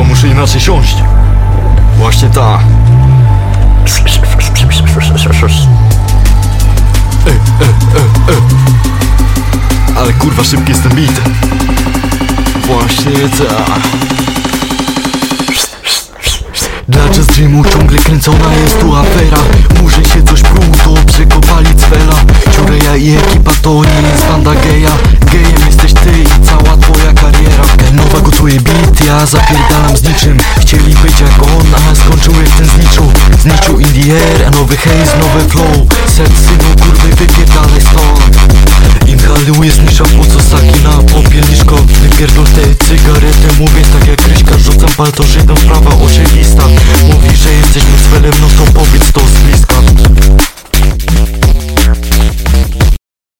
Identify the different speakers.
Speaker 1: Kurwa, muszę inaczej siąść. Właśnie ta. Ale kurwa, szybki jest ten beat. Właśnie ta. Dla Jazz ciągle kręcona jest tu afera Murzy się coś pruł, to przekopali cwela Ciureja i ekipa to nie jest banda geja Gejem jesteś ty i cała twoja kariera Nowa gotuje beat, ja zapierdalam z niczym. Chcieli być jak on, a skończył jak ten zniczu Zniczu in the air, nowy haze, nowy flow. Set synu kurwy wypierdalaj stąd. Inhaluję znicza po co saki na popielniczko Wypierdol tej cygarety, mówię tak jak Kryśka. Rzucam palto, idą w prawa oczy